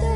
the